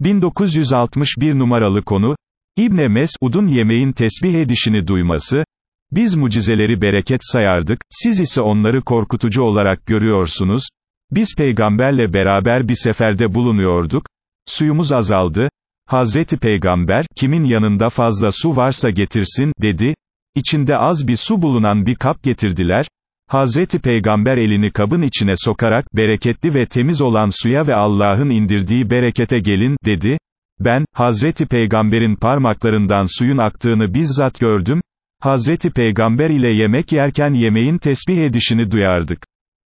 1961 numaralı konu, İbne Mesud'un yemeğin tesbih edişini duyması, biz mucizeleri bereket sayardık, siz ise onları korkutucu olarak görüyorsunuz, biz peygamberle beraber bir seferde bulunuyorduk, suyumuz azaldı, Hazreti Peygamber, kimin yanında fazla su varsa getirsin, dedi, içinde az bir su bulunan bir kap getirdiler, Hazreti Peygamber elini kabın içine sokarak, bereketli ve temiz olan suya ve Allah'ın indirdiği berekete gelin, dedi, ben, Hazreti Peygamber'in parmaklarından suyun aktığını bizzat gördüm, Hazreti Peygamber ile yemek yerken yemeğin tesbih edişini duyardık.